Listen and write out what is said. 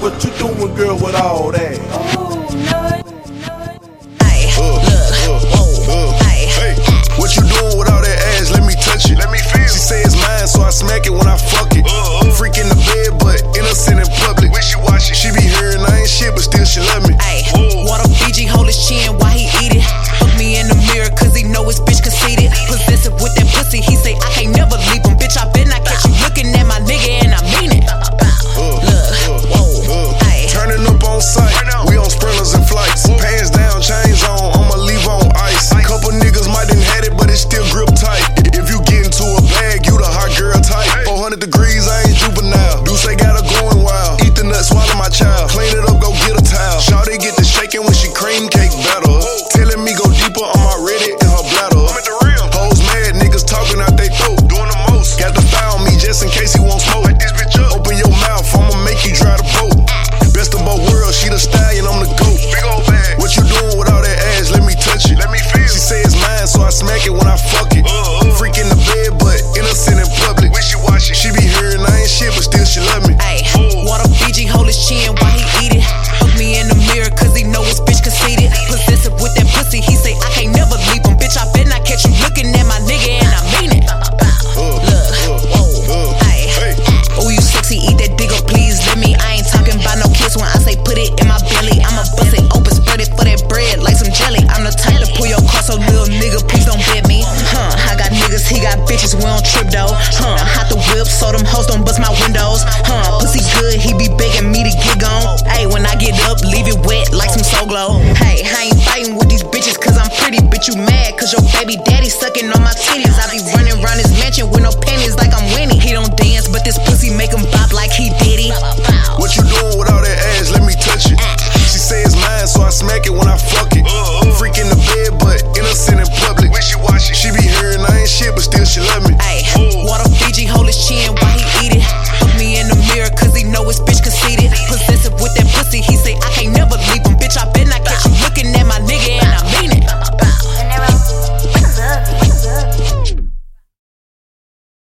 What you doing, girl, with all that? so them hoes don't bust my windows. Huh, pussy good, he be begging me to get gone. Hey, when I get up, leave it wet like some Soul Glo. Hey, I ain't fighting with these bitches cause I'm pretty. Bitch, you mad cause your baby daddy sucking on my titties. I be running around his mansion with no